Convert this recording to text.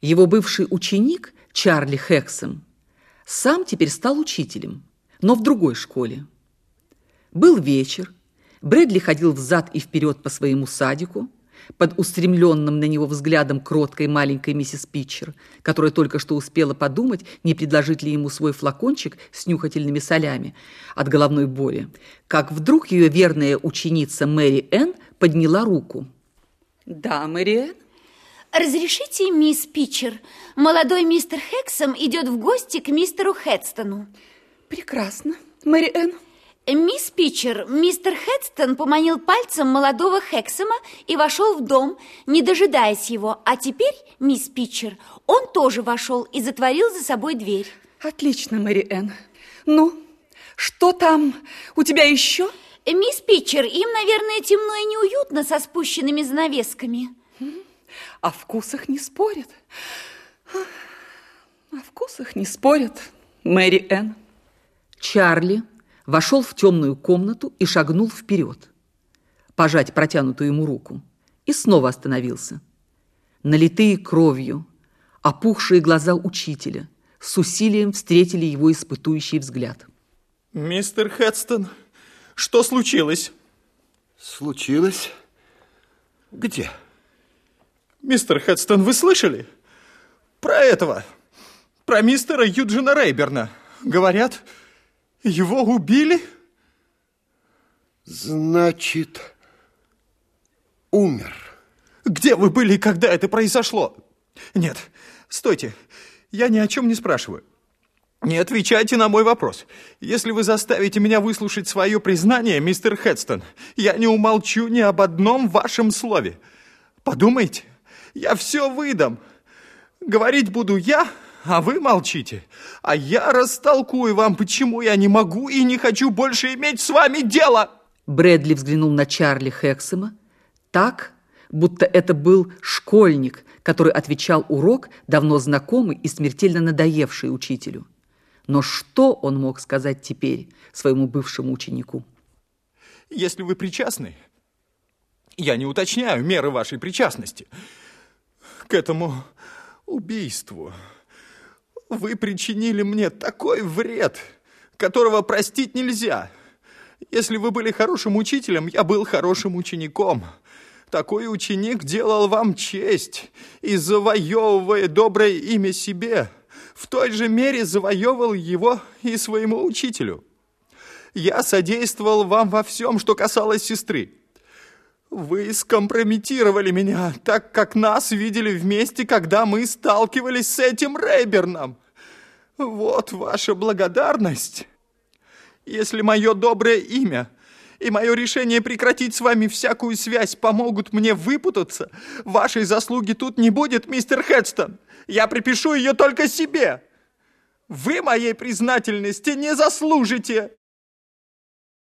Его бывший ученик, Чарли Хексом, сам теперь стал учителем, но в другой школе. Был вечер, Брэдли ходил взад и вперед по своему садику, под устремленным на него взглядом кроткой маленькой миссис Питчер, которая только что успела подумать, не предложить ли ему свой флакончик с нюхательными солями от головной боли, как вдруг ее верная ученица Мэри Энн подняла руку. Да, Мэри Энн? Разрешите, мисс Питчер, молодой мистер Хексом идет в гости к мистеру Хедстону. Прекрасно, Мэри Энн. Мисс Питчер, мистер Хедстон поманил пальцем молодого Хексома и вошел в дом, не дожидаясь его. А теперь, мисс Питчер, он тоже вошел и затворил за собой дверь. Отлично, Мэри Энн. Ну, что там у тебя еще? Мисс Питчер, им, наверное, темно и неуютно со спущенными занавесками. О вкусах не спорят. О вкусах не спорят, Мэри Энн. Чарли вошел в темную комнату и шагнул вперед, пожать протянутую ему руку, и снова остановился. Налитые кровью, опухшие глаза учителя с усилием встретили его испытующий взгляд. Мистер Хедстон, что случилось? Случилось? Где? Мистер Хедстон, вы слышали? Про этого, про мистера Юджина Рейберна. Говорят, его убили? Значит, умер. Где вы были, когда это произошло? Нет, стойте, я ни о чем не спрашиваю. Не отвечайте на мой вопрос. Если вы заставите меня выслушать свое признание, мистер Хедстон, я не умолчу ни об одном вашем слове. Подумайте, я все выдам. Говорить буду я, а вы молчите. А я растолкую вам, почему я не могу и не хочу больше иметь с вами дело. Брэдли взглянул на Чарли Хексема так, будто это был школьник, который отвечал урок, давно знакомый и смертельно надоевший учителю. Но что он мог сказать теперь своему бывшему ученику? Если вы причастны, я не уточняю меры вашей причастности к этому убийству. Вы причинили мне такой вред, которого простить нельзя. Если вы были хорошим учителем, я был хорошим учеником. Такой ученик делал вам честь и, завоевывая доброе имя себе, в той же мере завоевывал его и своему учителю. Я содействовал вам во всем, что касалось сестры. Вы скомпрометировали меня, так как нас видели вместе, когда мы сталкивались с этим Рейберном. Вот ваша благодарность. Если мое доброе имя и мое решение прекратить с вами всякую связь помогут мне выпутаться, вашей заслуги тут не будет, мистер Хедстон. Я припишу ее только себе. Вы моей признательности не заслужите.